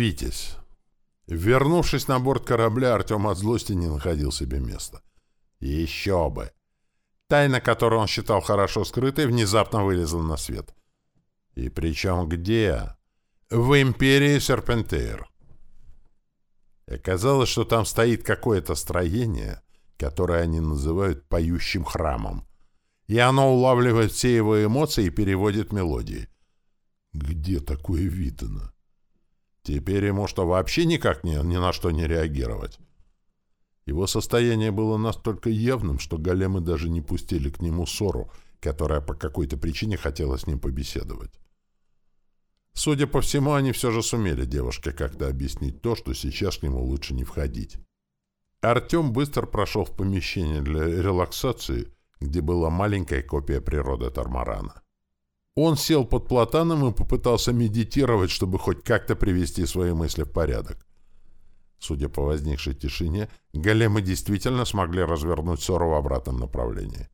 Витязь. Вернувшись на борт корабля, Артем от злости не находил себе места. Еще бы! Тайна, которую он считал хорошо скрытой, внезапно вылезла на свет. И причем где? В империи Серпентейр. Оказалось, что там стоит какое-то строение, которое они называют «поющим храмом», и оно улавливает все его эмоции и переводит мелодии. Где такое видано? Теперь ему что, вообще никак ни, ни на что не реагировать? Его состояние было настолько явным, что големы даже не пустили к нему ссору, которая по какой-то причине хотела с ним побеседовать. Судя по всему, они все же сумели девушке как-то объяснить то, что сейчас к нему лучше не входить. Артем быстро прошел в помещение для релаксации, где была маленькая копия природы Тармарана. Он сел под платаном и попытался медитировать, чтобы хоть как-то привести свои мысли в порядок. Судя по возникшей тишине, големы действительно смогли развернуть ссору в обратном направлении.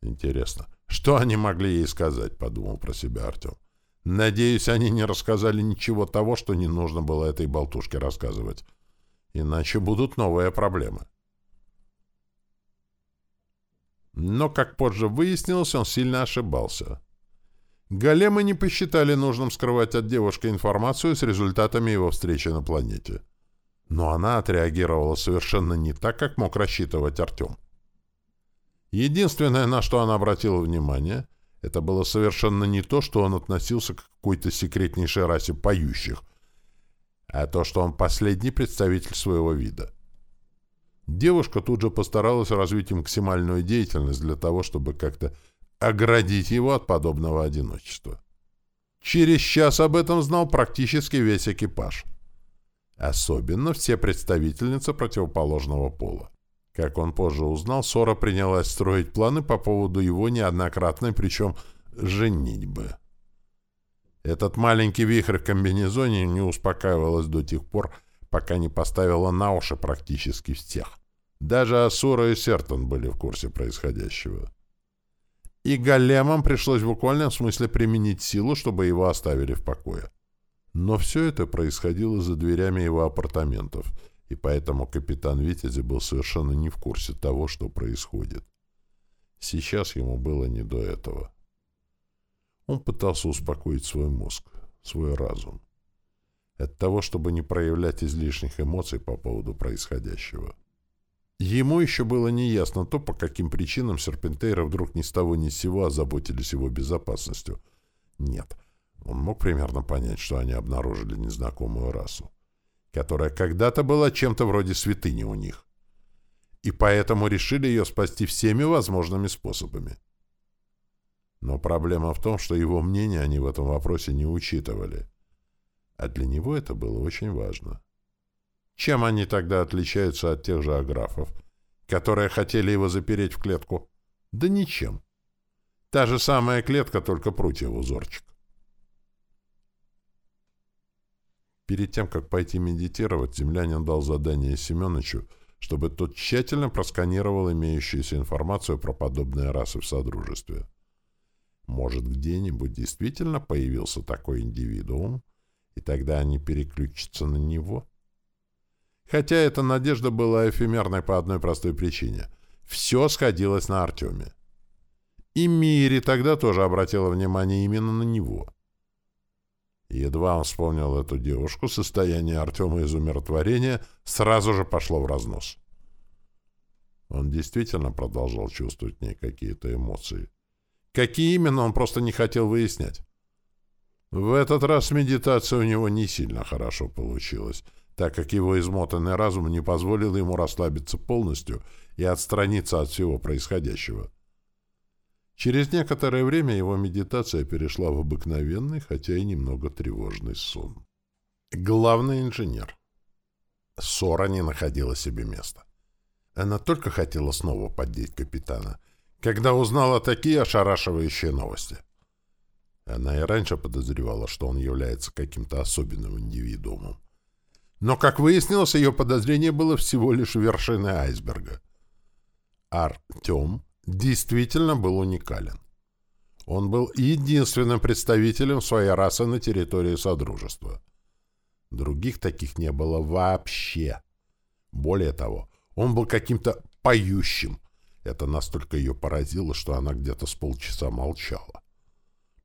«Интересно, что они могли ей сказать?» — подумал про себя Артем. «Надеюсь, они не рассказали ничего того, что не нужно было этой болтушке рассказывать. Иначе будут новые проблемы». Но, как позже выяснилось, он сильно ошибался. Големы не посчитали нужным скрывать от девушки информацию с результатами его встречи на планете. Но она отреагировала совершенно не так, как мог рассчитывать Артем. Единственное, на что она обратила внимание, это было совершенно не то, что он относился к какой-то секретнейшей расе поющих, а то, что он последний представитель своего вида. Девушка тут же постаралась развить максимальную деятельность для того, чтобы как-то оградить его от подобного одиночества. Через час об этом знал практически весь экипаж. Особенно все представительницы противоположного пола. Как он позже узнал, Сора принялась строить планы по поводу его неоднократной, причем женитьбы. Этот маленький вихрь в комбинезоне не успокаивалась до тех пор, пока не поставила на уши практически всех. Даже Асура и Сертон были в курсе происходящего и големам пришлось в буквальном смысле применить силу, чтобы его оставили в покое. Но все это происходило за дверями его апартаментов, и поэтому капитан Витязи был совершенно не в курсе того, что происходит. Сейчас ему было не до этого. Он пытался успокоить свой мозг, свой разум. От того, чтобы не проявлять излишних эмоций по поводу происходящего. Ему еще было неясно то, по каким причинам серпентейры вдруг ни с того ни с сего озаботились его безопасностью. Нет, он мог примерно понять, что они обнаружили незнакомую расу, которая когда-то была чем-то вроде святыни у них, и поэтому решили ее спасти всеми возможными способами. Но проблема в том, что его мнение они в этом вопросе не учитывали, а для него это было очень важно. Чем они тогда отличаются от тех же аграфов, которые хотели его запереть в клетку? Да ничем. Та же самая клетка, только прутья в узорчик. Перед тем, как пойти медитировать, землянин дал задание Семеновичу, чтобы тот тщательно просканировал имеющуюся информацию про подобные расы в Содружестве. Может, где-нибудь действительно появился такой индивидуум, и тогда они переключатся на него? Хотя эта надежда была эфемерной по одной простой причине. Все сходилось на Артеме. И Мири тогда тоже обратила внимание именно на него. Едва он вспомнил эту девушку, состояние Артема из умиротворения сразу же пошло в разнос. Он действительно продолжал чувствовать в ней какие-то эмоции. Какие именно, он просто не хотел выяснять. В этот раз медитация у него не сильно хорошо получилась — так как его измотанный разум не позволил ему расслабиться полностью и отстраниться от всего происходящего. Через некоторое время его медитация перешла в обыкновенный, хотя и немного тревожный сон. Главный инженер. Сора не находила себе места. Она только хотела снова поддеть капитана, когда узнала такие ошарашивающие новости. Она и раньше подозревала, что он является каким-то особенным индивидуумом. Но, как выяснилось, ее подозрение было всего лишь вершиной айсберга. Артем действительно был уникален. Он был единственным представителем своей расы на территории Содружества. Других таких не было вообще. Более того, он был каким-то поющим. Это настолько ее поразило, что она где-то с полчаса молчала.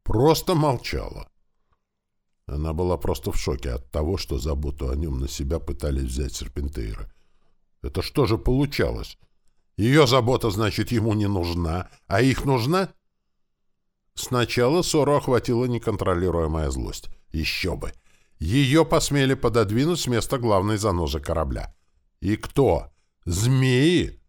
Просто молчала. Она была просто в шоке от того, что заботу о нем на себя пытались взять серпентейры. Это что же получалось? Ее забота, значит, ему не нужна, а их нужна? Сначала ссору охватила неконтролируемая злость. Еще бы! Ее посмели пододвинуть с места главной занозы корабля. И кто? Змеи?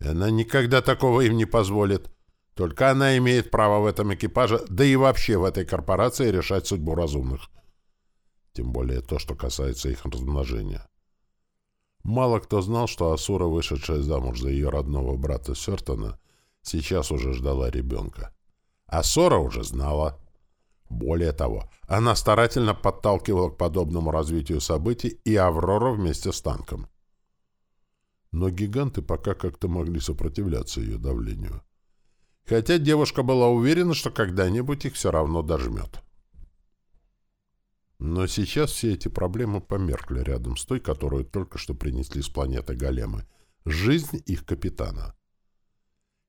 Она никогда такого им не позволит. Только она имеет право в этом экипаже, да и вообще в этой корпорации решать судьбу разумных. Тем более то, что касается их размножения. Мало кто знал, что Асура, вышедшая замуж за ее родного брата Сертона, сейчас уже ждала ребенка. Асура уже знала. Более того, она старательно подталкивала к подобному развитию событий и Аврора вместе с танком. Но гиганты пока как-то могли сопротивляться ее давлению хотя девушка была уверена, что когда-нибудь их все равно дожмет. Но сейчас все эти проблемы померкли рядом с той, которую только что принесли с планеты Големы. Жизнь их капитана.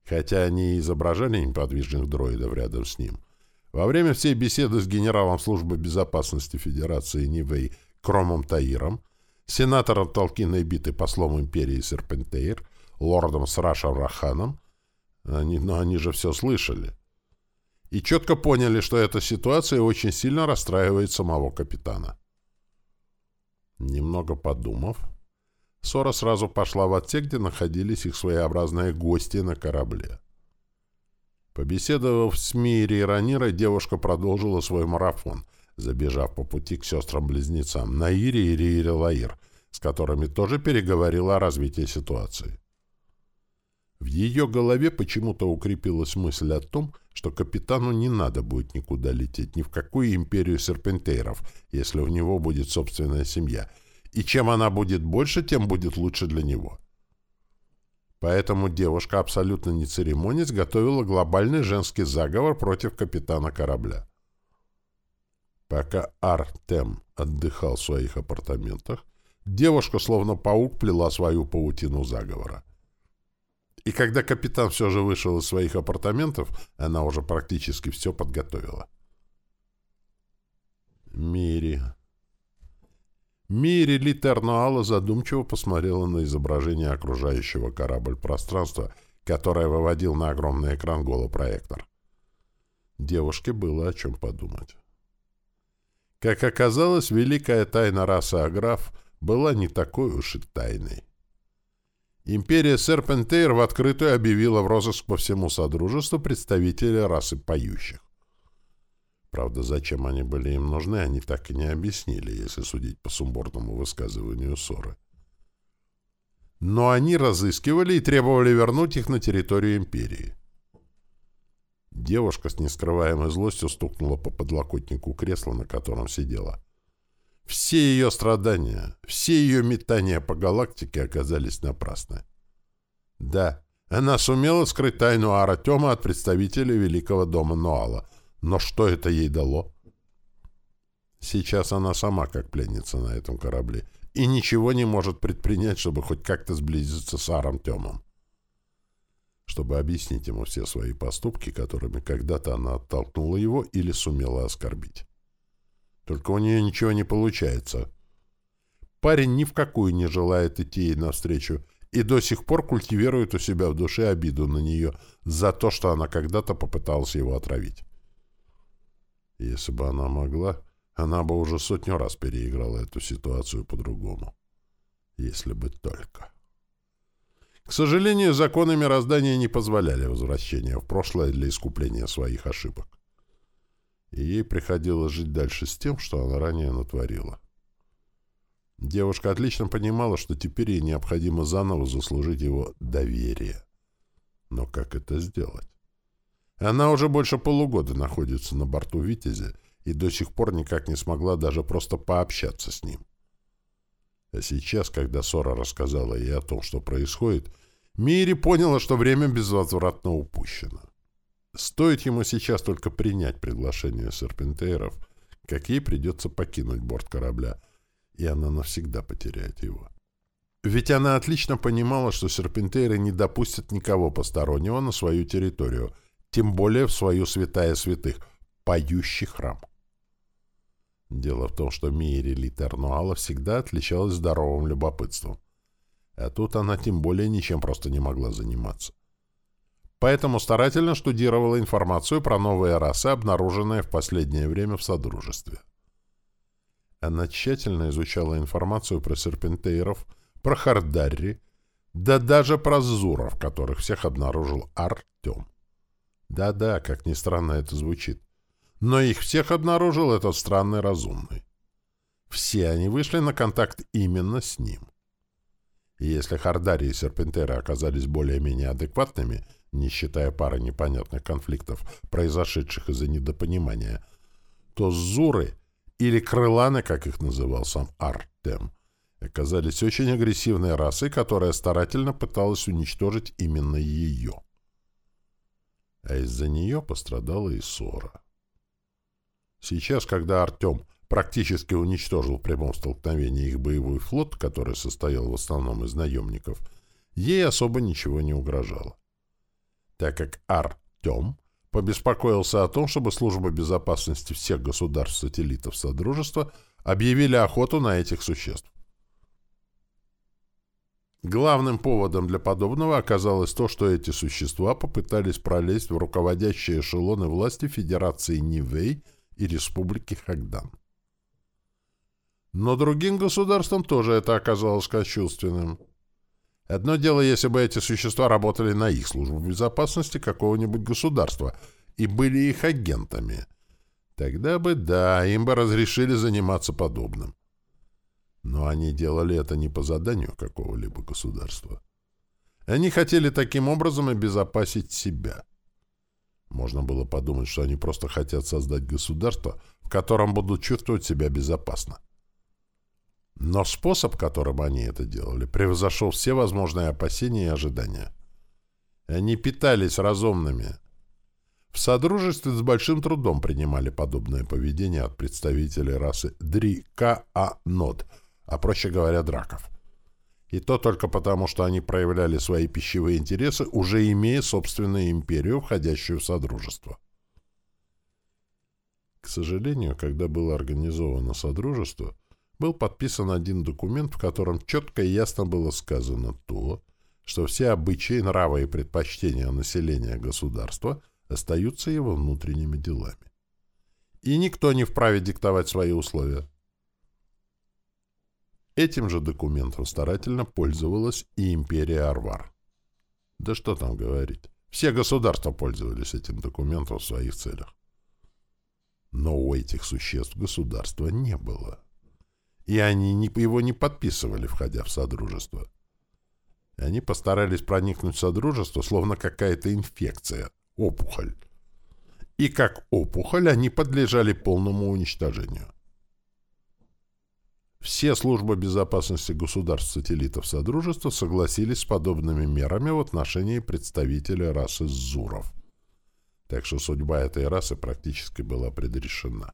Хотя они и изображали неподвижных дроидов рядом с ним. Во время всей беседы с генералом службы безопасности Федерации Нивей Кромом Таиром, сенатором Толкиной биты послом империи Серпентейр, лордом Срашем Раханом, они, но они же все слышали. И четко поняли, что эта ситуация очень сильно расстраивает самого капитана. Немного подумав, Сора сразу пошла в отсек, где находились их своеобразные гости на корабле. Побеседовав с Мири и Ранирой, девушка продолжила свой марафон, забежав по пути к сестрам-близнецам Наире и Риире Лаир, с которыми тоже переговорила о развитии ситуации. В ее голове почему-то укрепилась мысль о том, что капитану не надо будет никуда лететь, ни в какую империю серпентейров, если у него будет собственная семья. И чем она будет больше, тем будет лучше для него. Поэтому девушка, абсолютно не церемонясь, готовила глобальный женский заговор против капитана корабля. Пока Артем отдыхал в своих апартаментах, девушка, словно паук, плела свою паутину заговора. И когда капитан все же вышел из своих апартаментов, она уже практически все подготовила. Мири. Мири Литернуала задумчиво посмотрела на изображение окружающего корабль пространства, которое выводил на огромный экран голопроектор. Девушке было о чем подумать. Как оказалось, великая тайна расы Аграф была не такой уж и тайной. Империя Серпентейр в открытую объявила в розыск по всему Содружеству представителей расы поющих. Правда, зачем они были им нужны, они так и не объяснили, если судить по сумбурному высказыванию ссоры. Но они разыскивали и требовали вернуть их на территорию Империи. Девушка с нескрываемой злостью стукнула по подлокотнику кресла, на котором сидела. Все ее страдания, все ее метания по галактике оказались напрасны. Да, она сумела скрыть тайну Аратема от представителей Великого дома Нуала. Но что это ей дало? Сейчас она сама как пленница на этом корабле и ничего не может предпринять, чтобы хоть как-то сблизиться с Аром. Чтобы объяснить ему все свои поступки, которыми когда-то она оттолкнула его или сумела оскорбить. Только у нее ничего не получается. Парень ни в какую не желает идти ей навстречу и до сих пор культивирует у себя в душе обиду на нее за то, что она когда-то попыталась его отравить. Если бы она могла, она бы уже сотню раз переиграла эту ситуацию по-другому. Если бы только. К сожалению, законы мироздания не позволяли возвращения в прошлое для искупления своих ошибок и ей приходилось жить дальше с тем, что она ранее натворила. Девушка отлично понимала, что теперь ей необходимо заново заслужить его доверие. Но как это сделать? Она уже больше полугода находится на борту «Витязя» и до сих пор никак не смогла даже просто пообщаться с ним. А сейчас, когда Сора рассказала ей о том, что происходит, Мири поняла, что время безвозвратно упущено. Стоит ему сейчас только принять приглашение серпентейров, как ей придется покинуть борт корабля, и она навсегда потеряет его. Ведь она отлично понимала, что серпентейры не допустят никого постороннего на свою территорию, тем более в свою святая святых, поющий храм. Дело в том, что Мири Литернуала всегда отличалась здоровым любопытством. А тут она тем более ничем просто не могла заниматься. Поэтому старательно штудировала информацию про новые расы, обнаруженные в последнее время в Содружестве. Она тщательно изучала информацию про серпентейров, про Хардарри, да даже про Зуров, которых всех обнаружил Артем. Да-да, как ни странно это звучит. Но их всех обнаружил этот странный разумный. Все они вышли на контакт именно с ним. И если Хардари и Серпентеры оказались более-менее адекватными, не считая пары непонятных конфликтов, произошедших из-за недопонимания, то Зуры, или Крыланы, как их называл сам Артем, оказались очень агрессивной расой, которая старательно пыталась уничтожить именно ее. А из-за нее пострадала и Сора. Сейчас, когда Артем практически уничтожил в прямом столкновении их боевой флот, который состоял в основном из наемников, ей особо ничего не угрожало. Так как Артем побеспокоился о том, чтобы служба безопасности всех государств-сателлитов Содружества объявили охоту на этих существ. Главным поводом для подобного оказалось то, что эти существа попытались пролезть в руководящие эшелоны власти Федерации Нивей и Республики Хагдан. Но другим государствам тоже это оказалось кощунственным. Одно дело, если бы эти существа работали на их службу безопасности какого-нибудь государства и были их агентами. Тогда бы, да, им бы разрешили заниматься подобным. Но они делали это не по заданию какого-либо государства. Они хотели таким образом обезопасить себя. Можно было подумать, что они просто хотят создать государство, в котором будут чувствовать себя безопасно. Но способ, которым они это делали, превзошел все возможные опасения и ожидания. Они питались разумными. В содружестве с большим трудом принимали подобное поведение от представителей расы Дри-Ка-А-Нод, а проще говоря, драков. И то только потому, что они проявляли свои пищевые интересы, уже имея собственную империю, входящую в Содружество. К сожалению, когда было организовано Содружество, был подписан один документ, в котором четко и ясно было сказано то, что все обычаи, нравы и предпочтения населения государства остаются его внутренними делами. И никто не вправе диктовать свои условия. Этим же документом старательно пользовалась и империя Арвар. Да что там говорить. Все государства пользовались этим документом в своих целях. Но у этих существ государства не было и они не, его не подписывали, входя в Содружество. И они постарались проникнуть в Содружество, словно какая-то инфекция, опухоль. И как опухоль они подлежали полному уничтожению. Все службы безопасности государств-сателлитов Содружества согласились с подобными мерами в отношении представителей расы Зуров. Так что судьба этой расы практически была предрешена.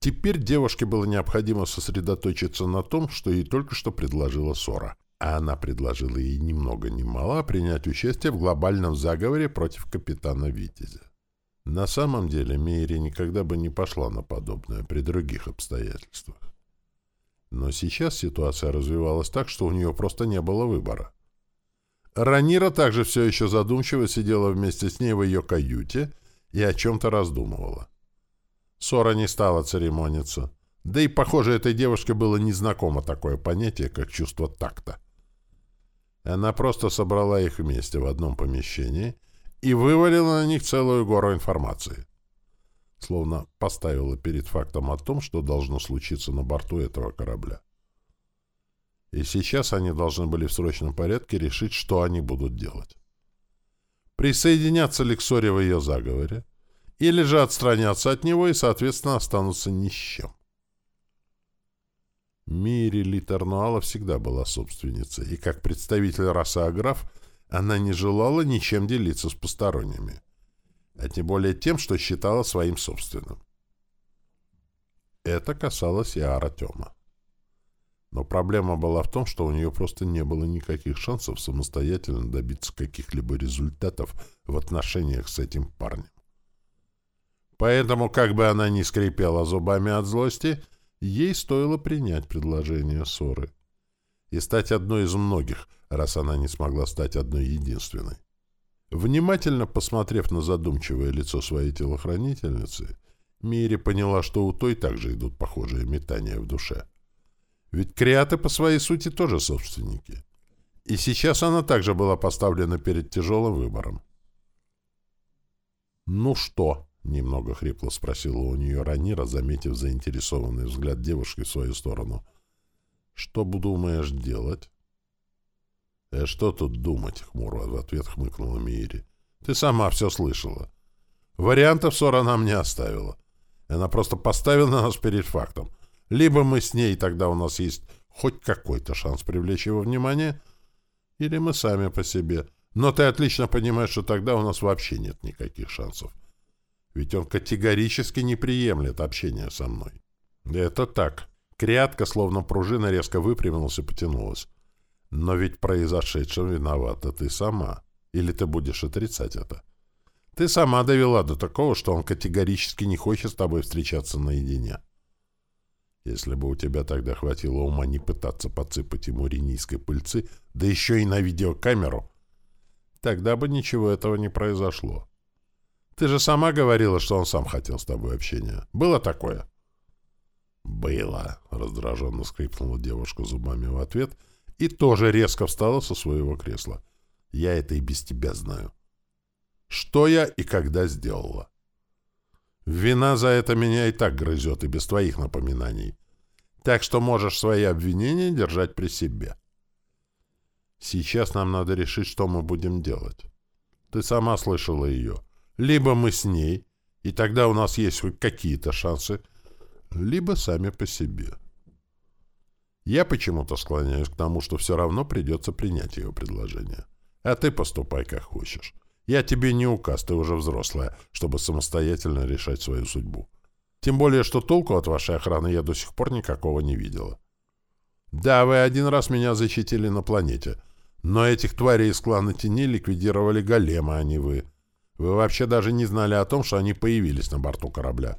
Теперь девушке было необходимо сосредоточиться на том, что ей только что предложила Сора. А она предложила ей ни много ни мало принять участие в глобальном заговоре против капитана Витязя. На самом деле Мейри никогда бы не пошла на подобное при других обстоятельствах. Но сейчас ситуация развивалась так, что у нее просто не было выбора. Ранира также все еще задумчиво сидела вместе с ней в ее каюте и о чем-то раздумывала. Сора не стала церемониться. Да и, похоже, этой девушке было незнакомо такое понятие, как чувство такта. Она просто собрала их вместе в одном помещении и вывалила на них целую гору информации. Словно поставила перед фактом о том, что должно случиться на борту этого корабля. И сейчас они должны были в срочном порядке решить, что они будут делать. Присоединяться ли к Соре в ее заговоре? Или же отстранятся от него и, соответственно, останутся ни с чем. Мири Литернуала всегда была собственницей, и как представитель расы Аграф она не желала ничем делиться с посторонними, а тем более тем, что считала своим собственным. Это касалось и Аратема. Но проблема была в том, что у нее просто не было никаких шансов самостоятельно добиться каких-либо результатов в отношениях с этим парнем. Поэтому, как бы она ни скрипела зубами от злости, ей стоило принять предложение ссоры и стать одной из многих, раз она не смогла стать одной единственной. Внимательно посмотрев на задумчивое лицо своей телохранительницы, Мири поняла, что у той также идут похожие метания в душе. Ведь креаты по своей сути тоже собственники. И сейчас она также была поставлена перед тяжелым выбором. «Ну что?» — немного хрипло спросила у нее Ранира, заметив заинтересованный взгляд девушки в свою сторону. «Что думаешь делать?» «Э, что тут думать?» — хмуро в ответ хмыкнула Мири. «Ты сама все слышала. Вариантов ссора нам не оставила. Она просто поставила нас перед фактом. Либо мы с ней, тогда у нас есть хоть какой-то шанс привлечь его внимание, или мы сами по себе. Но ты отлично понимаешь, что тогда у нас вообще нет никаких шансов. Ведь он категорически не приемлет общения со мной. Это так. Крятка, словно пружина, резко выпрямилась и потянулась. Но ведь произошедшим виновата ты сама. Или ты будешь отрицать это? Ты сама довела до такого, что он категорически не хочет с тобой встречаться наедине. Если бы у тебя тогда хватило ума не пытаться подсыпать ему ренийской пыльцы, да еще и на видеокамеру, тогда бы ничего этого не произошло. Ты же сама говорила, что он сам хотел с тобой общения. Было такое? Было, раздраженно скрипнула девушка зубами в ответ и тоже резко встала со своего кресла. Я это и без тебя знаю. Что я и когда сделала? Вина за это меня и так грызет, и без твоих напоминаний. Так что можешь свои обвинения держать при себе. Сейчас нам надо решить, что мы будем делать. Ты сама слышала ее. Либо мы с ней, и тогда у нас есть хоть какие-то шансы, либо сами по себе. Я почему-то склоняюсь к тому, что все равно придется принять ее предложение. А ты поступай как хочешь. Я тебе не указ, ты уже взрослая, чтобы самостоятельно решать свою судьбу. Тем более, что толку от вашей охраны я до сих пор никакого не видела. Да, вы один раз меня защитили на планете, но этих тварей из клана теней ликвидировали големы, а не вы. Вы вообще даже не знали о том, что они появились на борту корабля.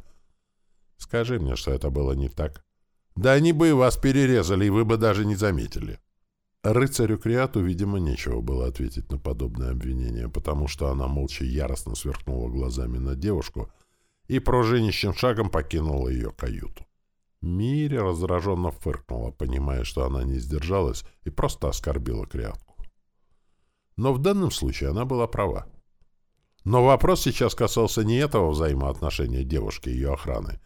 Скажи мне, что это было не так. Да они бы вас перерезали, и вы бы даже не заметили. Рыцарю Криату, видимо, нечего было ответить на подобное обвинение, потому что она молча яростно сверкнула глазами на девушку и пружинищим шагом покинула ее каюту. Мири раздраженно фыркнула, понимая, что она не сдержалась и просто оскорбила Криатку. Но в данном случае она была права. Но вопрос сейчас касался не этого взаимоотношения девушки и ее охраны,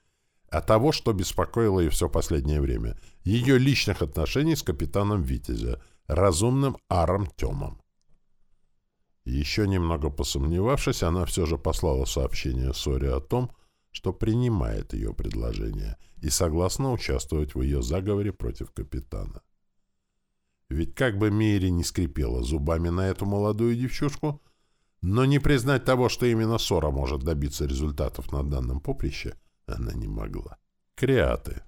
а того, что беспокоило ее все последнее время — ее личных отношений с капитаном Витязя, разумным Аром Темом. Еще немного посомневавшись, она все же послала сообщение Соре о том, что принимает ее предложение и согласна участвовать в ее заговоре против капитана. Ведь как бы Мири не скрипела зубами на эту молодую девчушку, но не признать того, что именно Сора может добиться результатов на данном поприще, она не могла. Креаты.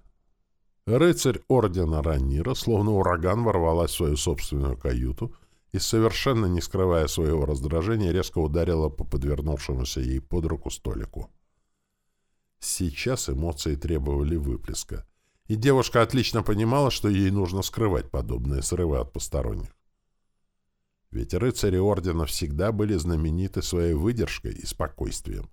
Рыцарь ордена Раннира, словно ураган, ворвалась в свою собственную каюту и, совершенно не скрывая своего раздражения, резко ударила по подвернувшемуся ей под руку столику. Сейчас эмоции требовали выплеска, и девушка отлично понимала, что ей нужно скрывать подобные срывы от посторонних. Ведь рыцари ордена всегда были знамениты своей выдержкой и спокойствием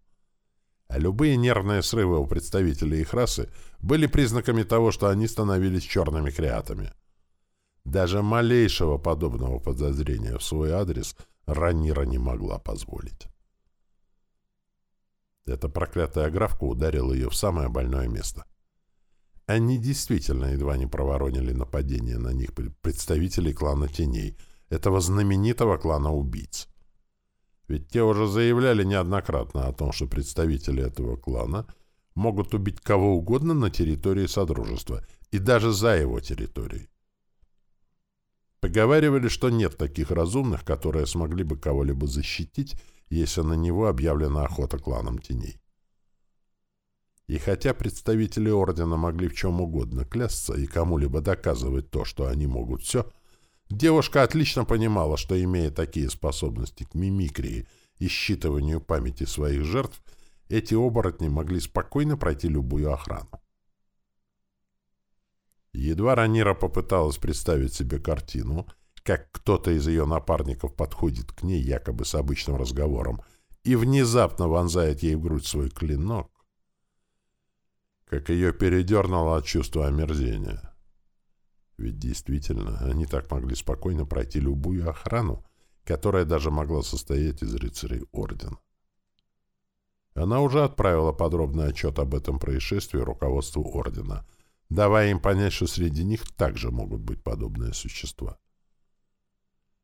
а любые нервные срывы у представителей их расы были признаками того, что они становились черными креатами. Даже малейшего подобного подозрения в свой адрес Ранира не могла позволить. Эта проклятая графка ударила ее в самое больное место. Они действительно едва не проворонили нападение на них представителей клана Теней, этого знаменитого клана убийц. Ведь те уже заявляли неоднократно о том, что представители этого клана могут убить кого угодно на территории Содружества и даже за его территорией. Поговаривали, что нет таких разумных, которые смогли бы кого-либо защитить, если на него объявлена охота кланом теней. И хотя представители Ордена могли в чем угодно клясться и кому-либо доказывать то, что они могут все, девушка отлично понимала, что, имея такие способности к мимикрии и считыванию памяти своих жертв, эти оборотни могли спокойно пройти любую охрану. Едва Ранира попыталась представить себе картину, как кто-то из ее напарников подходит к ней якобы с обычным разговором и внезапно вонзает ей в грудь свой клинок, как ее передернуло от чувства омерзения. Ведь действительно, они так могли спокойно пройти любую охрану, которая даже могла состоять из рыцарей Ордена. Она уже отправила подробный отчет об этом происшествии руководству Ордена, давая им понять, что среди них также могут быть подобные существа.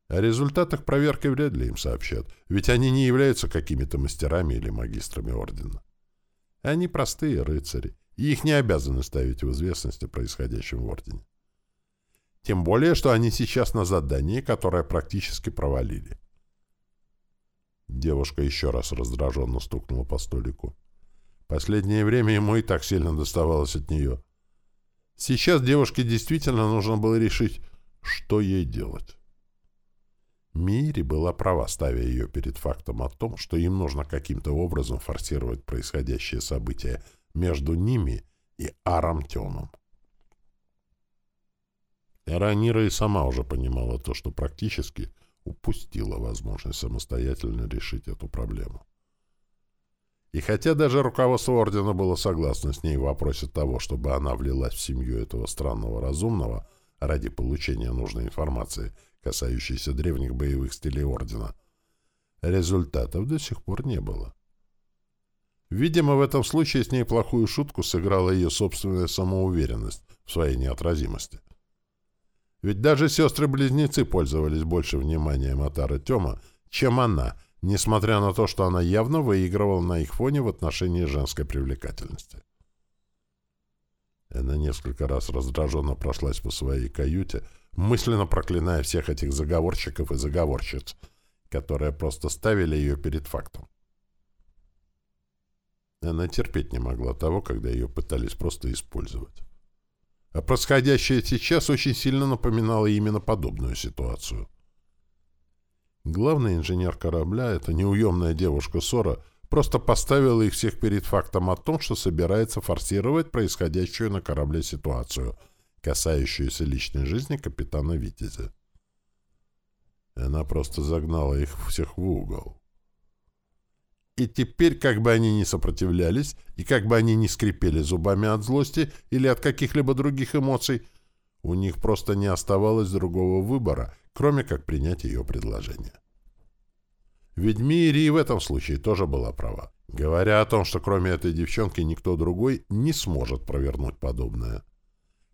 О результатах проверки вряд ли им сообщат, ведь они не являются какими-то мастерами или магистрами Ордена. Они простые рыцари, и их не обязаны ставить в известность о происходящем в Ордене. Тем более, что они сейчас на задании, которое практически провалили. Девушка еще раз раздраженно стукнула по столику. Последнее время ему и так сильно доставалось от нее. Сейчас девушке действительно нужно было решить, что ей делать. Мири была права, ставя ее перед фактом о том, что им нужно каким-то образом форсировать происходящее событие между ними и Аром Темом. Эранира и сама уже понимала то, что практически упустила возможность самостоятельно решить эту проблему. И хотя даже руководство Ордена было согласно с ней в вопросе того, чтобы она влилась в семью этого странного разумного ради получения нужной информации, касающейся древних боевых стилей Ордена, результатов до сих пор не было. Видимо, в этом случае с ней плохую шутку сыграла ее собственная самоуверенность в своей неотразимости. Ведь даже сестры-близнецы пользовались больше вниманием от Артема, чем она, несмотря на то, что она явно выигрывала на их фоне в отношении женской привлекательности. Она несколько раз раздраженно прошлась по своей каюте, мысленно проклиная всех этих заговорщиков и заговорщиц, которые просто ставили ее перед фактом. Она терпеть не могла того, когда ее пытались просто использовать. А происходящее сейчас очень сильно напоминало именно подобную ситуацию. Главный инженер корабля, эта неуемная девушка Сора, просто поставила их всех перед фактом о том, что собирается форсировать происходящую на корабле ситуацию, касающуюся личной жизни капитана Витязя. Она просто загнала их всех в угол. И теперь, как бы они ни сопротивлялись, и как бы они ни скрипели зубами от злости или от каких-либо других эмоций, у них просто не оставалось другого выбора, кроме как принять ее предложение. Ведь Мири и в этом случае тоже была права, говоря о том, что кроме этой девчонки никто другой не сможет провернуть подобное.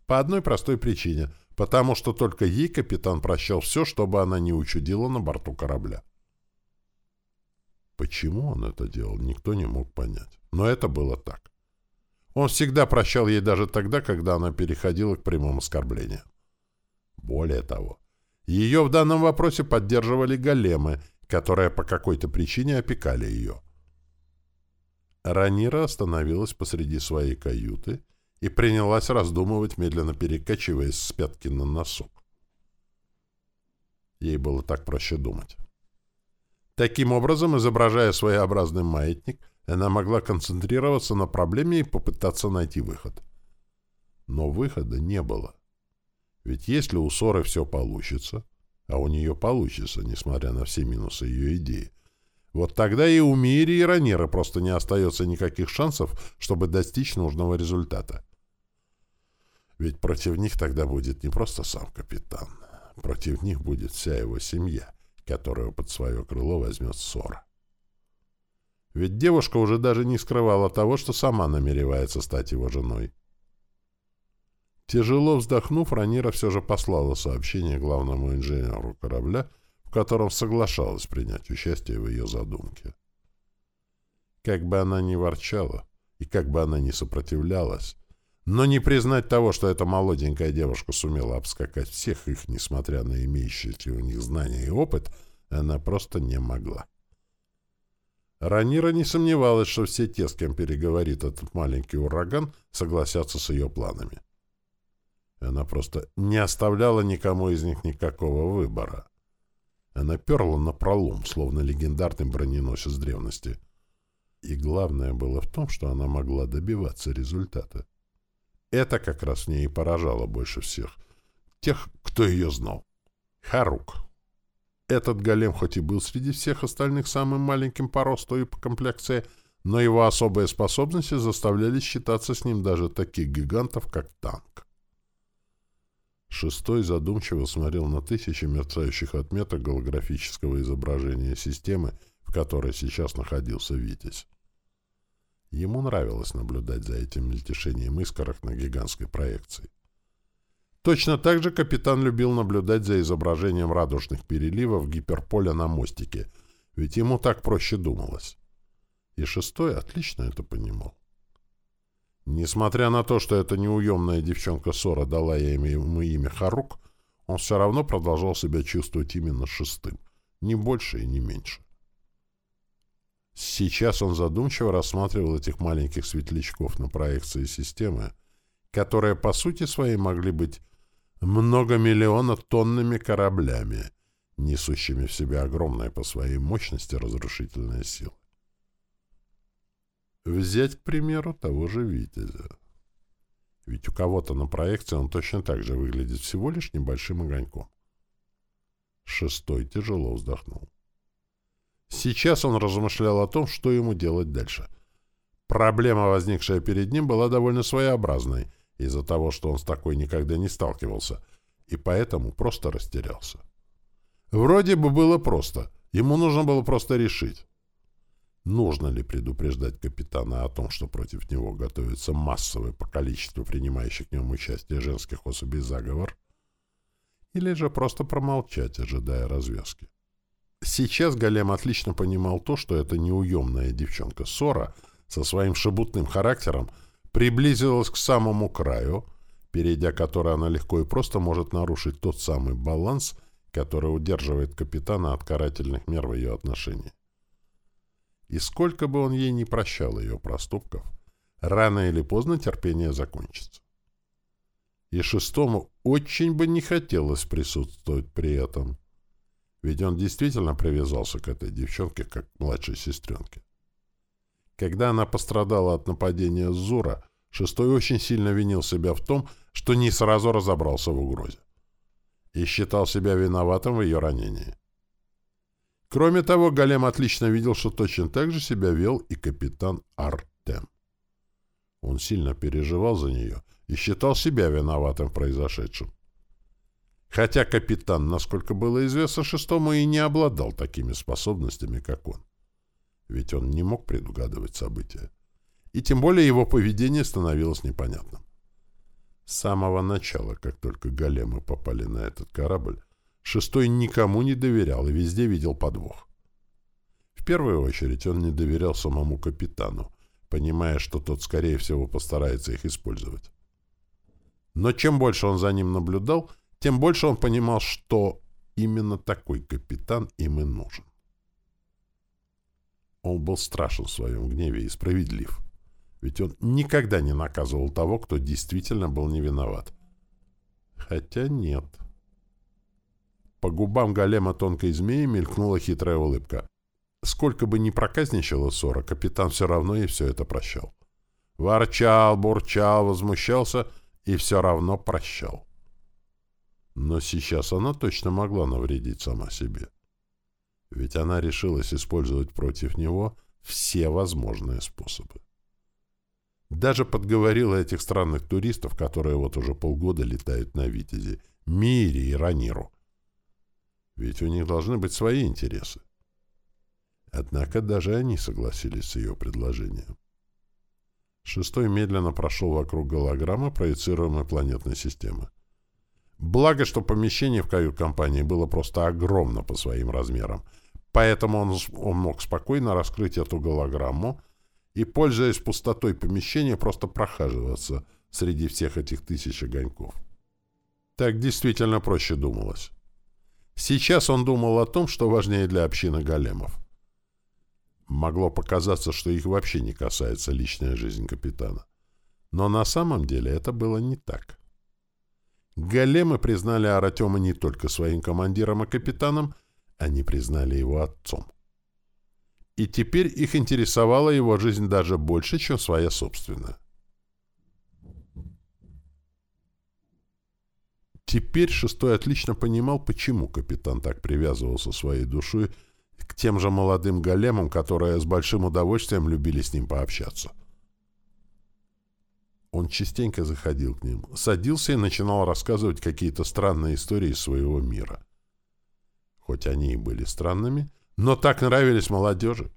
По одной простой причине, потому что только ей капитан прощал все, чтобы она не учудила на борту корабля. Почему он это делал, никто не мог понять. Но это было так. Он всегда прощал ей даже тогда, когда она переходила к прямым оскорблениям. Более того, ее в данном вопросе поддерживали големы, которые по какой-то причине опекали ее. Ранира остановилась посреди своей каюты и принялась раздумывать, медленно перекачиваясь с пятки на носок. Ей было так проще думать. Таким образом, изображая своеобразный маятник, она могла концентрироваться на проблеме и попытаться найти выход. Но выхода не было. Ведь если у Соры все получится, а у нее получится, несмотря на все минусы ее идеи, вот тогда и у Мири и Ранира просто не остается никаких шансов, чтобы достичь нужного результата. Ведь против них тогда будет не просто сам капитан. Против них будет вся его семья которую под свое крыло возьмет ссора. Ведь девушка уже даже не скрывала того, что сама намеревается стать его женой. Тяжело вздохнув, Ранира все же послала сообщение главному инженеру корабля, в котором соглашалась принять участие в ее задумке. Как бы она ни ворчала и как бы она ни сопротивлялась, но не признать того, что эта молоденькая девушка сумела обскакать всех их, несмотря на имеющиеся у них знания и опыт, она просто не могла. Ранира не сомневалась, что все те, с кем переговорит этот маленький ураган, согласятся с ее планами. Она просто не оставляла никому из них никакого выбора. Она перла на пролом, словно легендарный броненосец древности. И главное было в том, что она могла добиваться результата. Это как раз в ней и поражало больше всех. Тех, кто ее знал. Харук. Этот голем хоть и был среди всех остальных самым маленьким по росту и по комплекции, но его особые способности заставляли считаться с ним даже таких гигантов, как танк. Шестой задумчиво смотрел на тысячи мерцающих отметок голографического изображения системы, в которой сейчас находился Витязь. Ему нравилось наблюдать за этим мельтешением искорок на гигантской проекции. Точно так же капитан любил наблюдать за изображением радужных переливов гиперполя на мостике, ведь ему так проще думалось. И шестой отлично это понимал. Несмотря на то, что эта неуемная девчонка Сора дала ему имя Харук, он все равно продолжал себя чувствовать именно шестым, не больше и не меньше. Сейчас он задумчиво рассматривал этих маленьких светлячков на проекции системы, которые по сути своей могли быть многомиллионно-тонными кораблями, несущими в себе огромные по своей мощности разрушительные силы. Взять, к примеру, того же Витязя. Ведь у кого-то на проекции он точно так же выглядит всего лишь небольшим огоньком. Шестой тяжело вздохнул. Сейчас он размышлял о том, что ему делать дальше. Проблема, возникшая перед ним, была довольно своеобразной — из-за того, что он с такой никогда не сталкивался, и поэтому просто растерялся. Вроде бы было просто. Ему нужно было просто решить. Нужно ли предупреждать капитана о том, что против него готовится массовый по количеству принимающих в нем участие женских особей заговор? Или же просто промолчать, ожидая развязки? Сейчас Голем отлично понимал то, что эта неуемная девчонка Сора со своим шебутным характером — приблизилась к самому краю, перейдя который она легко и просто может нарушить тот самый баланс, который удерживает капитана от карательных мер в ее отношении. И сколько бы он ей не прощал ее проступков, рано или поздно терпение закончится. И шестому очень бы не хотелось присутствовать при этом, ведь он действительно привязался к этой девчонке как к младшей сестренке. Когда она пострадала от нападения Зура, шестой очень сильно винил себя в том, что не сразу разобрался в угрозе. И считал себя виноватым в ее ранении. Кроме того, Голем отлично видел, что точно так же себя вел и капитан Артем. Он сильно переживал за нее и считал себя виноватым в произошедшем. Хотя капитан, насколько было известно шестому, и не обладал такими способностями, как он ведь он не мог предугадывать события. И тем более его поведение становилось непонятным. С самого начала, как только големы попали на этот корабль, шестой никому не доверял и везде видел подвох. В первую очередь он не доверял самому капитану, понимая, что тот, скорее всего, постарается их использовать. Но чем больше он за ним наблюдал, тем больше он понимал, что именно такой капитан им и нужен. Он был страшен в своем гневе и справедлив. Ведь он никогда не наказывал того, кто действительно был не виноват. Хотя нет. По губам голема тонкой змеи мелькнула хитрая улыбка. Сколько бы ни проказничала ссора, капитан все равно ей все это прощал. Ворчал, бурчал, возмущался и все равно прощал. Но сейчас она точно могла навредить сама себе ведь она решилась использовать против него все возможные способы. Даже подговорила этих странных туристов, которые вот уже полгода летают на Витязе, Мире и Раниру. Ведь у них должны быть свои интересы. Однако даже они согласились с ее предложением. Шестой медленно прошел вокруг голограммы проецируемой планетной системы. Благо, что помещение в кают-компании было просто огромно по своим размерам, поэтому он, он мог спокойно раскрыть эту голограмму и, пользуясь пустотой помещения, просто прохаживаться среди всех этих тысяч огоньков. Так действительно проще думалось. Сейчас он думал о том, что важнее для общины големов. Могло показаться, что их вообще не касается личная жизнь капитана. Но на самом деле это было не так. Големы признали Аратема не только своим командиром и капитаном, они признали его отцом. И теперь их интересовала его жизнь даже больше, чем своя собственная. Теперь Шестой отлично понимал, почему капитан так привязывался своей душой к тем же молодым големам, которые с большим удовольствием любили с ним пообщаться. Он частенько заходил к ним, садился и начинал рассказывать какие-то странные истории своего мира. Хоть они и были странными, но так нравились молодежи.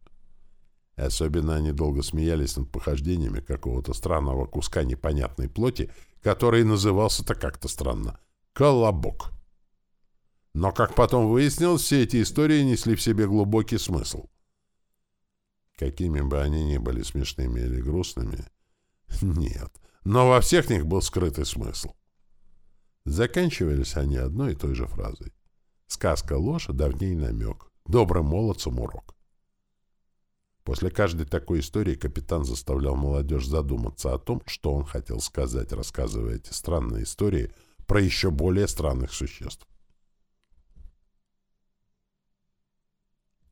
Особенно они долго смеялись над похождениями какого-то странного куска непонятной плоти, который назывался-то как-то странно — «колобок». Но, как потом выяснилось, все эти истории несли в себе глубокий смысл. Какими бы они ни были смешными или грустными, нет, но во всех них был скрытый смысл. Заканчивались они одной и той же фразой. Сказка ложь, давней намек. Добрым молодцам урок. После каждой такой истории капитан заставлял молодежь задуматься о том, что он хотел сказать, рассказывая эти странные истории про еще более странных существ.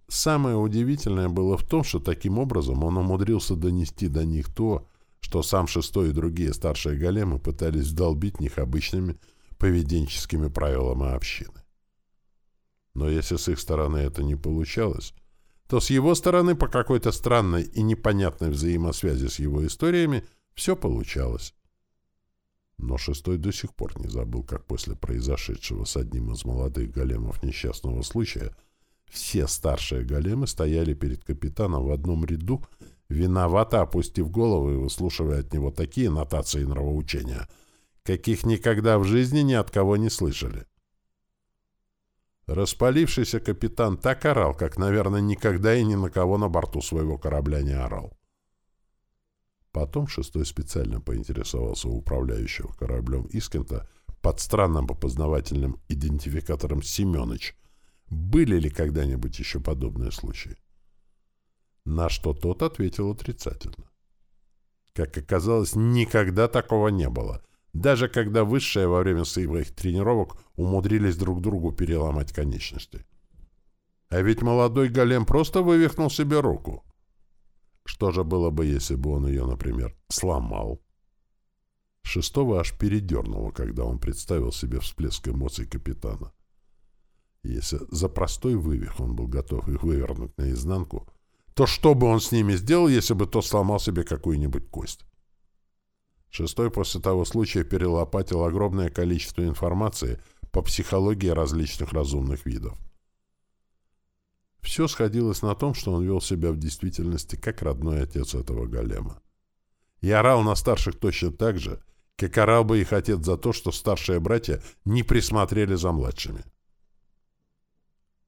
Самое удивительное было в том, что таким образом он умудрился донести до них то, что сам Шестой и другие старшие големы пытались вдолбить них обычными поведенческими правилами общины. Но если с их стороны это не получалось, то с его стороны по какой-то странной и непонятной взаимосвязи с его историями все получалось. Но Шестой до сих пор не забыл, как после произошедшего с одним из молодых големов несчастного случая – все старшие големы стояли перед капитаном в одном ряду, виновато опустив голову и выслушивая от него такие нотации нравоучения, каких никогда в жизни ни от кого не слышали. Распалившийся капитан так орал, как, наверное, никогда и ни на кого на борту своего корабля не орал. Потом шестой специально поинтересовался у управляющего кораблем Искента под странным опознавательным идентификатором «Семёныч», были ли когда-нибудь еще подобные случаи? На что тот ответил отрицательно. Как оказалось, никогда такого не было. Даже когда высшие во время своих тренировок умудрились друг другу переломать конечности. А ведь молодой голем просто вывихнул себе руку. Что же было бы, если бы он ее, например, сломал? Шестого аж передернуло, когда он представил себе всплеск эмоций капитана. Если за простой вывих он был готов их вывернуть наизнанку, то что бы он с ними сделал, если бы тот сломал себе какую-нибудь кость? Шестой после того случая перелопатил огромное количество информации по психологии различных разумных видов. Все сходилось на том, что он вел себя в действительности как родной отец этого голема. И орал на старших точно так же, как орал бы их отец за то, что старшие братья не присмотрели за младшими.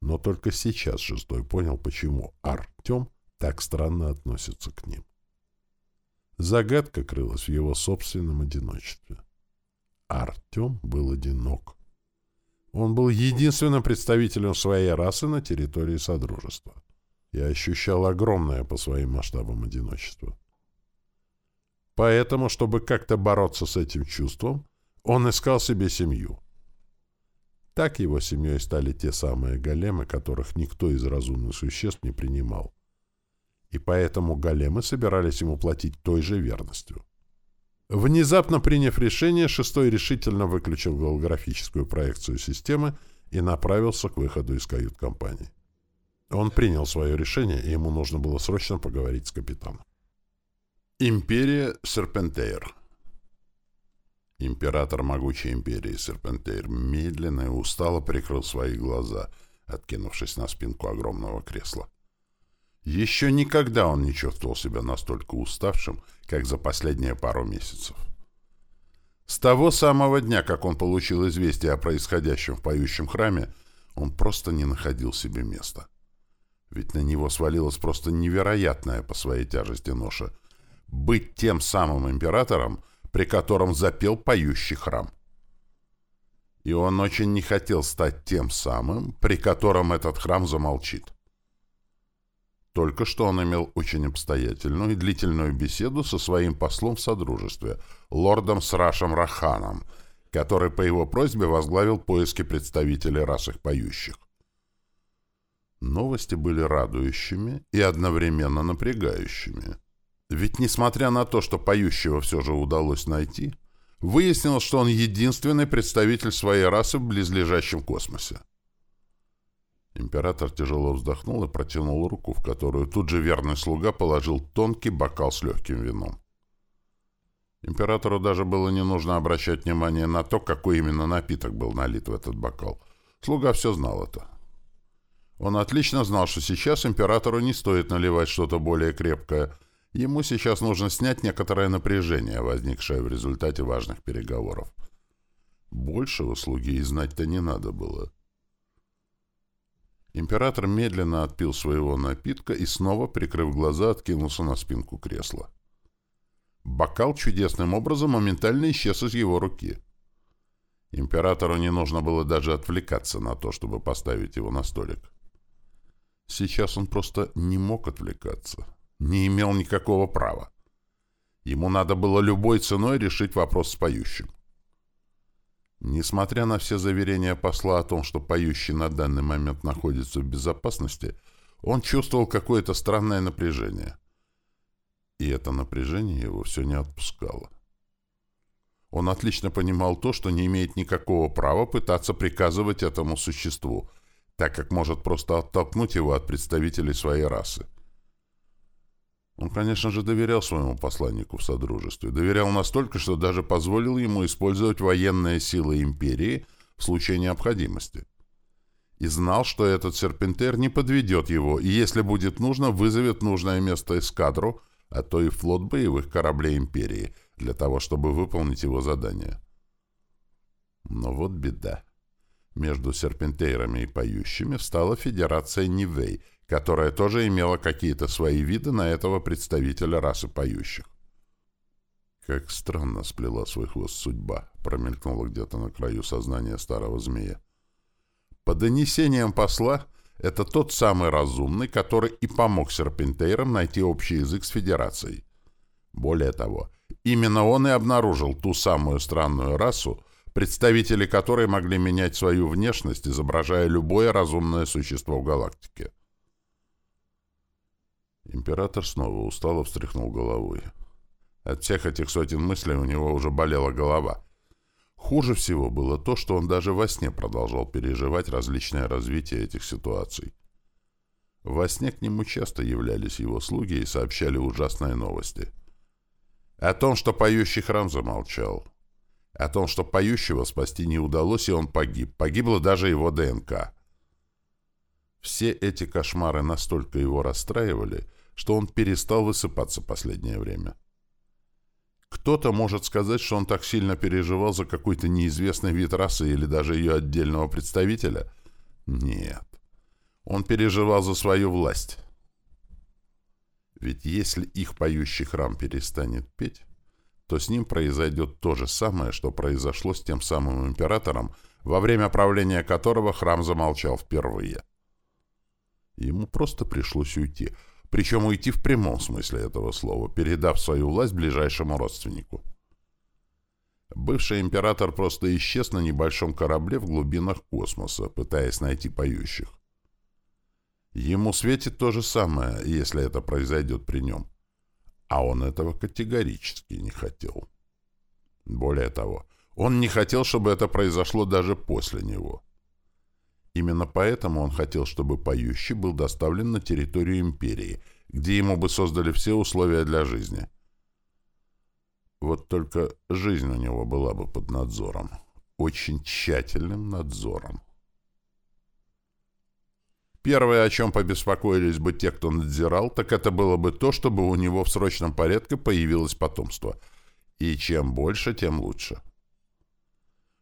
Но только сейчас Шестой понял, почему Артем так странно относится к ним. Загадка крылась в его собственном одиночестве. Артем был одинок. Он был единственным представителем своей расы на территории Содружества. Я ощущал огромное по своим масштабам одиночество. Поэтому, чтобы как-то бороться с этим чувством, он искал себе семью — так его семьей стали те самые големы, которых никто из разумных существ не принимал. И поэтому големы собирались ему платить той же верностью. Внезапно приняв решение, шестой решительно выключил голографическую проекцию системы и направился к выходу из кают-компании. Он принял свое решение, и ему нужно было срочно поговорить с капитаном. Империя Серпентейр Император могучей империи Серпентейр медленно и устало прикрыл свои глаза, откинувшись на спинку огромного кресла. Еще никогда он не чувствовал себя настолько уставшим, как за последние пару месяцев. С того самого дня, как он получил известие о происходящем в поющем храме, он просто не находил себе места. Ведь на него свалилась просто невероятная по своей тяжести ноша. Быть тем самым императором, при котором запел поющий храм. И он очень не хотел стать тем самым, при котором этот храм замолчит. Только что он имел очень обстоятельную и длительную беседу со своим послом в Содружестве, лордом Срашем Раханом, который по его просьбе возглавил поиски представителей рас их поющих. Новости были радующими и одновременно напрягающими. Ведь, несмотря на то, что поющего все же удалось найти, выяснилось, что он единственный представитель своей расы в близлежащем космосе. Император тяжело вздохнул и протянул руку, в которую тут же верный слуга положил тонкий бокал с легким вином. Императору даже было не нужно обращать внимание на то, какой именно напиток был налит в этот бокал. Слуга все знал это. Он отлично знал, что сейчас императору не стоит наливать что-то более крепкое. Ему сейчас нужно снять некоторое напряжение, возникшее в результате важных переговоров. Большего слуги и знать-то не надо было. Император медленно отпил своего напитка и снова, прикрыв глаза, откинулся на спинку кресла. Бокал чудесным образом моментально исчез из его руки. Императору не нужно было даже отвлекаться на то, чтобы поставить его на столик. Сейчас он просто не мог отвлекаться, не имел никакого права. Ему надо было любой ценой решить вопрос с поющим. Несмотря на все заверения посла о том, что поющий на данный момент находится в безопасности, он чувствовал какое-то странное напряжение. И это напряжение его все не отпускало. Он отлично понимал то, что не имеет никакого права пытаться приказывать этому существу, так как может просто оттолкнуть его от представителей своей расы. Он, конечно же, доверял своему посланнику в Содружестве. Доверял настолько, что даже позволил ему использовать военные силы империи в случае необходимости. И знал, что этот серпентер не подведет его, и если будет нужно, вызовет нужное место эскадру, а то и флот боевых кораблей империи, для того, чтобы выполнить его задание. Но вот беда. Между серпентейрами и поющими встала Федерация Нивей — которая тоже имела какие-то свои виды на этого представителя расы поющих. Как странно сплела свой хвост судьба, промелькнула где-то на краю сознания старого змея. По донесениям посла, это тот самый разумный, который и помог серпентейрам найти общий язык с Федерацией. Более того, именно он и обнаружил ту самую странную расу, представители которой могли менять свою внешность, изображая любое разумное существо в галактике. Император снова устало встряхнул головой. От всех этих сотен мыслей у него уже болела голова. Хуже всего было то, что он даже во сне продолжал переживать различное развитие этих ситуаций. Во сне к нему часто являлись его слуги и сообщали ужасные новости. О том, что поющий храм замолчал. О том, что поющего спасти не удалось, и он погиб. Погибла даже его ДНК. Все эти кошмары настолько его расстраивали, что он перестал высыпаться последнее время. Кто-то может сказать, что он так сильно переживал за какой-то неизвестный вид расы или даже ее отдельного представителя? Нет. Он переживал за свою власть. Ведь если их поющий храм перестанет петь, то с ним произойдет то же самое, что произошло с тем самым императором, во время правления которого храм замолчал впервые. Ему просто пришлось уйти — причем уйти в прямом смысле этого слова, передав свою власть ближайшему родственнику. Бывший император просто исчез на небольшом корабле в глубинах космоса, пытаясь найти поющих. Ему светит то же самое, если это произойдет при нем. А он этого категорически не хотел. Более того, он не хотел, чтобы это произошло даже после него. Именно поэтому он хотел, чтобы поющий был доставлен на территорию империи, где ему бы создали все условия для жизни. Вот только жизнь у него была бы под надзором. Очень тщательным надзором. Первое, о чем побеспокоились бы те, кто надзирал, так это было бы то, чтобы у него в срочном порядке появилось потомство. И чем больше, тем лучше.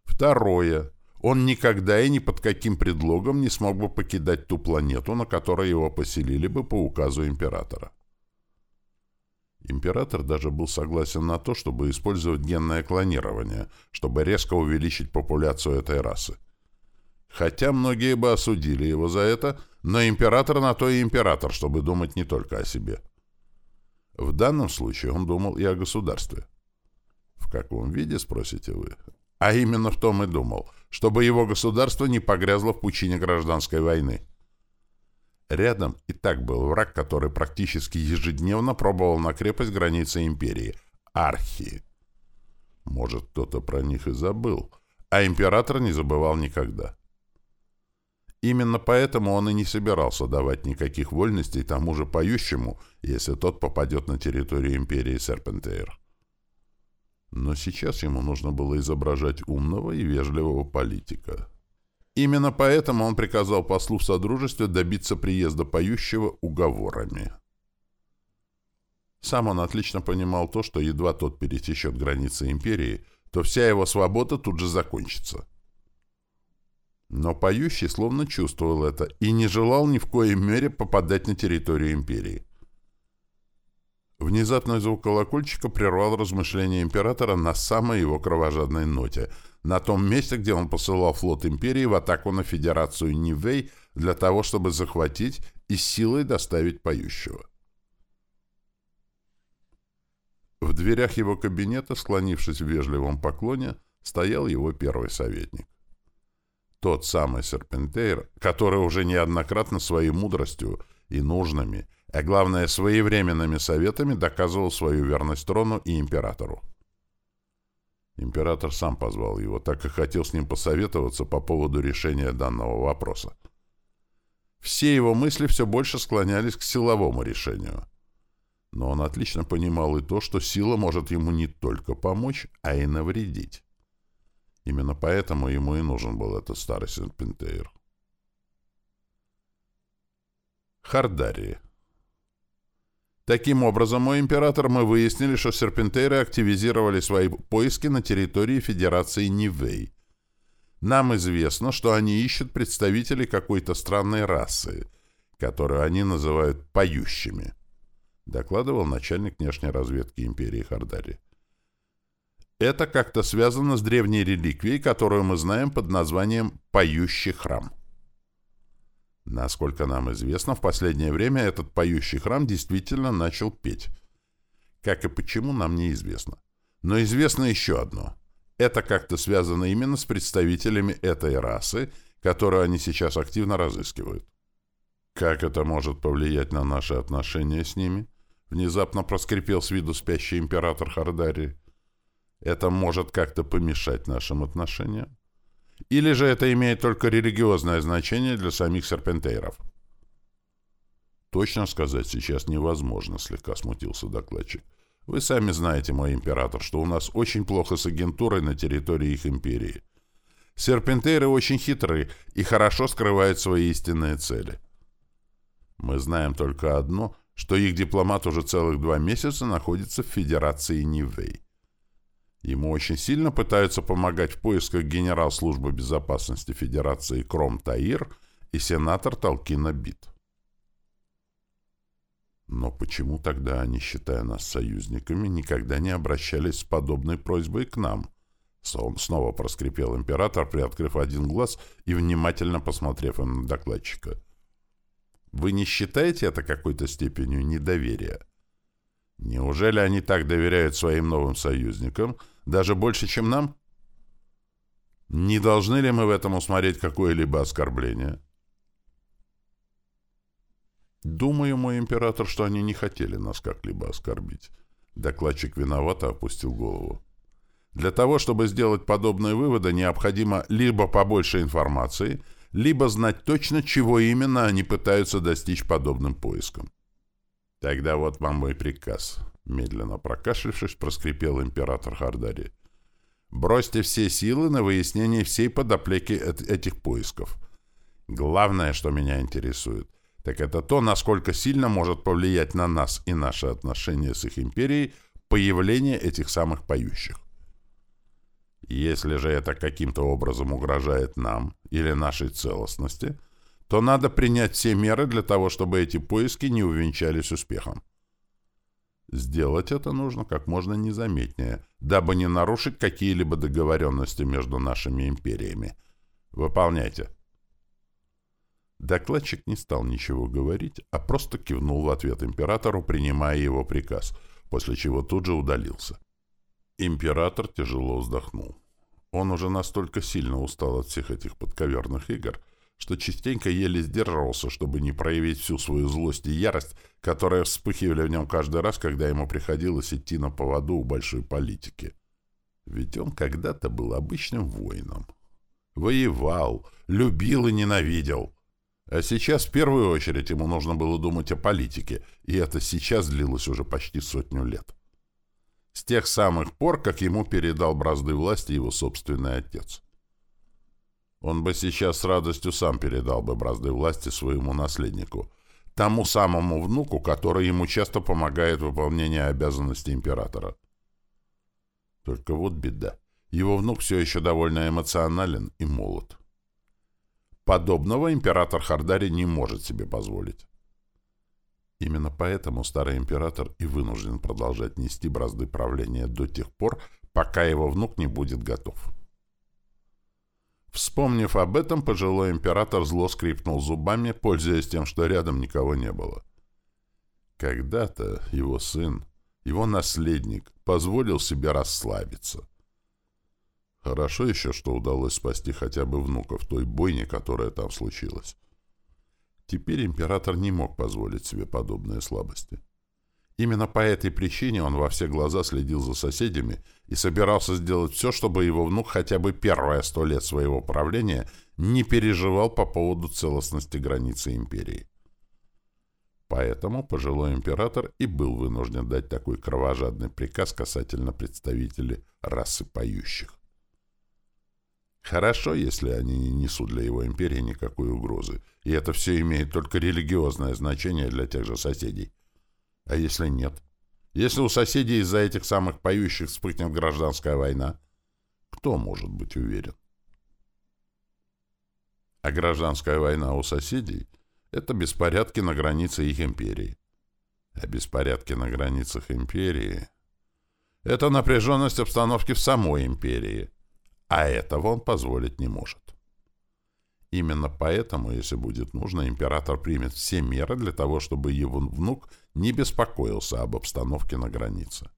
Второе он никогда и ни под каким предлогом не смог бы покидать ту планету, на которой его поселили бы по указу императора. Император даже был согласен на то, чтобы использовать генное клонирование, чтобы резко увеличить популяцию этой расы. Хотя многие бы осудили его за это, но император на то и император, чтобы думать не только о себе. В данном случае он думал и о государстве. В каком виде, спросите вы? А именно в том и думал, чтобы его государство не погрязло в пучине гражданской войны. Рядом и так был враг, который практически ежедневно пробовал на крепость границы империи — Архии. Может, кто-то про них и забыл, а император не забывал никогда. Именно поэтому он и не собирался давать никаких вольностей тому же поющему, если тот попадет на территорию империи Серпентейр. Но сейчас ему нужно было изображать умного и вежливого политика. Именно поэтому он приказал послу в Содружестве добиться приезда поющего уговорами. Сам он отлично понимал то, что едва тот пересечет границы империи, то вся его свобода тут же закончится. Но поющий словно чувствовал это и не желал ни в коей мере попадать на территорию империи. Внезапный звук колокольчика прервал размышления императора на самой его кровожадной ноте, на том месте, где он посылал флот империи в атаку на Федерацию Нивей для того, чтобы захватить и силой доставить поющего. В дверях его кабинета, склонившись в вежливом поклоне, стоял его первый советник. Тот самый Серпентейр, который уже неоднократно своей мудростью и нужными, а главное своевременными советами доказывал свою верность трону и императору. Император сам позвал его, так как хотел с ним посоветоваться по поводу решения данного вопроса. Все его мысли все больше склонялись к силовому решению. Но он отлично понимал и то, что сила может ему не только помочь, а и навредить. Именно поэтому ему и нужен был этот старый Серпентейр. Хардарии. Таким образом, мой император, мы выяснили, что серпентейры активизировали свои поиски на территории Федерации Нивей. Нам известно, что они ищут представителей какой-то странной расы, которую они называют «поющими», докладывал начальник внешней разведки империи Хардари. Это как-то связано с древней реликвией, которую мы знаем под названием «Поющий храм». Насколько нам известно, в последнее время этот поющий храм действительно начал петь. Как и почему, нам неизвестно. Но известно еще одно. Это как-то связано именно с представителями этой расы, которую они сейчас активно разыскивают. Как это может повлиять на наши отношения с ними? Внезапно проскрипел с виду спящий император Хардари. Это может как-то помешать нашим отношениям? Или же это имеет только религиозное значение для самих серпентейров? Точно сказать сейчас невозможно, слегка смутился докладчик. Вы сами знаете, мой император, что у нас очень плохо с агентурой на территории их империи. Серпентейры очень хитры и хорошо скрывают свои истинные цели. Мы знаем только одно, что их дипломат уже целых два месяца находится в Федерации Нивэй. Ему очень сильно пытаются помогать в поисках генерал службы безопасности Федерации Кром Таир и сенатор Талкина Бит. Но почему тогда они, считая нас союзниками, никогда не обращались с подобной просьбой к нам? Снова проскрипел император, приоткрыв один глаз и внимательно посмотрев на докладчика. Вы не считаете это какой-то степенью недоверия? Неужели они так доверяют своим новым союзникам, даже больше, чем нам? Не должны ли мы в этом усмотреть какое-либо оскорбление? Думаю, мой император, что они не хотели нас как-либо оскорбить. Докладчик виновато опустил голову. Для того, чтобы сделать подобные выводы, необходимо либо побольше информации, либо знать точно, чего именно они пытаются достичь подобным поиском. Тогда вот вам мой приказ. Медленно прокашлявшись, проскрипел император Хардари. Бросьте все силы на выяснение всей подоплеки этих поисков. Главное, что меня интересует, так это то, насколько сильно может повлиять на нас и наши отношения с их империей появление этих самых поющих. Если же это каким-то образом угрожает нам или нашей целостности, то надо принять все меры для того, чтобы эти поиски не увенчались успехом. Сделать это нужно как можно незаметнее, дабы не нарушить какие-либо договоренности между нашими империями. Выполняйте. Докладчик не стал ничего говорить, а просто кивнул в ответ императору, принимая его приказ, после чего тут же удалился. Император тяжело вздохнул. Он уже настолько сильно устал от всех этих подковерных игр, что частенько еле сдерживался, чтобы не проявить всю свою злость и ярость, которые вспыхивали в нем каждый раз, когда ему приходилось идти на поводу у большой политики. Ведь он когда-то был обычным воином. Воевал, любил и ненавидел. А сейчас в первую очередь ему нужно было думать о политике, и это сейчас длилось уже почти сотню лет. С тех самых пор, как ему передал бразды власти его собственный отец. Он бы сейчас с радостью сам передал бы бразды власти своему наследнику, тому самому внуку, который ему часто помогает в выполнении обязанностей императора. Только вот беда. Его внук все еще довольно эмоционален и молод. Подобного император Хардари не может себе позволить. Именно поэтому старый император и вынужден продолжать нести бразды правления до тех пор, пока его внук не будет готов. Вспомнив об этом, пожилой император зло скрипнул зубами, пользуясь тем, что рядом никого не было. Когда-то его сын, его наследник, позволил себе расслабиться — Хорошо еще, что удалось спасти хотя бы внука в той бойне, которая там случилась. Теперь император не мог позволить себе подобные слабости. Именно по этой причине он во все глаза следил за соседями и собирался сделать все, чтобы его внук хотя бы первые сто лет своего правления не переживал по поводу целостности границы империи. Поэтому пожилой император и был вынужден дать такой кровожадный приказ касательно представителей расы поющих. Хорошо, если они не несут для его империи никакой угрозы, и это все имеет только религиозное значение для тех же соседей. А если нет? Если у соседей из-за этих самых поющих вспыхнет гражданская война, кто может быть уверен? А гражданская война у соседей — это беспорядки на границе их империи. А беспорядки на границах империи — это напряженность обстановки в самой империи — а этого он позволить не может. Именно поэтому, если будет нужно, император примет все меры для того, чтобы его внук не беспокоился об обстановке на границе.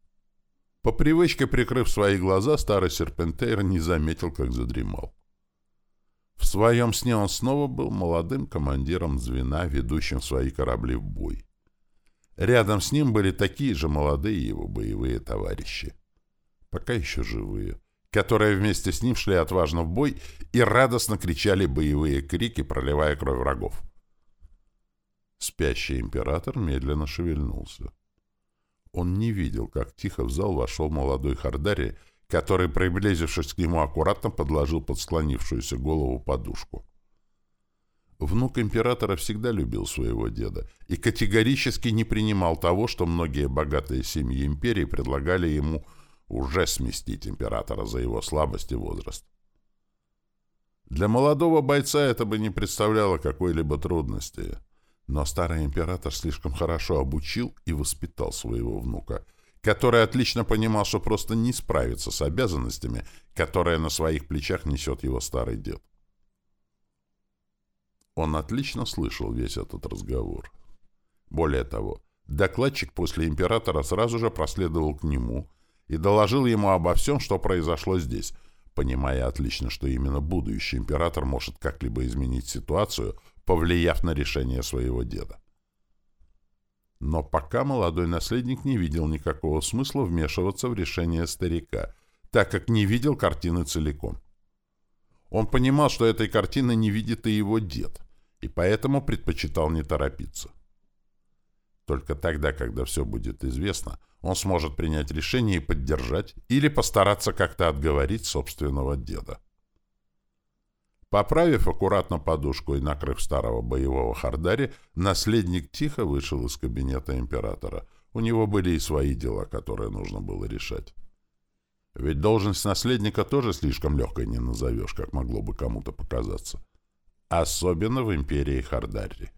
По привычке, прикрыв свои глаза, старый серпентейр не заметил, как задремал. В своем сне он снова был молодым командиром звена, ведущим свои корабли в бой. Рядом с ним были такие же молодые его боевые товарищи. Пока еще живые которые вместе с ним шли отважно в бой и радостно кричали боевые крики, проливая кровь врагов. Спящий император медленно шевельнулся. Он не видел, как тихо в зал вошел молодой Хардари, который, приблизившись к нему, аккуратно подложил под склонившуюся голову подушку. Внук императора всегда любил своего деда и категорически не принимал того, что многие богатые семьи империи предлагали ему уже сместить императора за его слабость и возраст. Для молодого бойца это бы не представляло какой-либо трудности, но старый император слишком хорошо обучил и воспитал своего внука, который отлично понимал, что просто не справится с обязанностями, которые на своих плечах несет его старый дед. Он отлично слышал весь этот разговор. Более того, докладчик после императора сразу же проследовал к нему и доложил ему обо всем, что произошло здесь, понимая отлично, что именно будущий император может как-либо изменить ситуацию, повлияв на решение своего деда. Но пока молодой наследник не видел никакого смысла вмешиваться в решение старика, так как не видел картины целиком. Он понимал, что этой картины не видит и его дед, и поэтому предпочитал не торопиться. Только тогда, когда все будет известно, он сможет принять решение и поддержать или постараться как-то отговорить собственного деда. Поправив аккуратно подушку и накрыв старого боевого Хардари, наследник тихо вышел из кабинета императора. У него были и свои дела, которые нужно было решать. Ведь должность наследника тоже слишком легкой не назовешь, как могло бы кому-то показаться. Особенно в империи Хардари.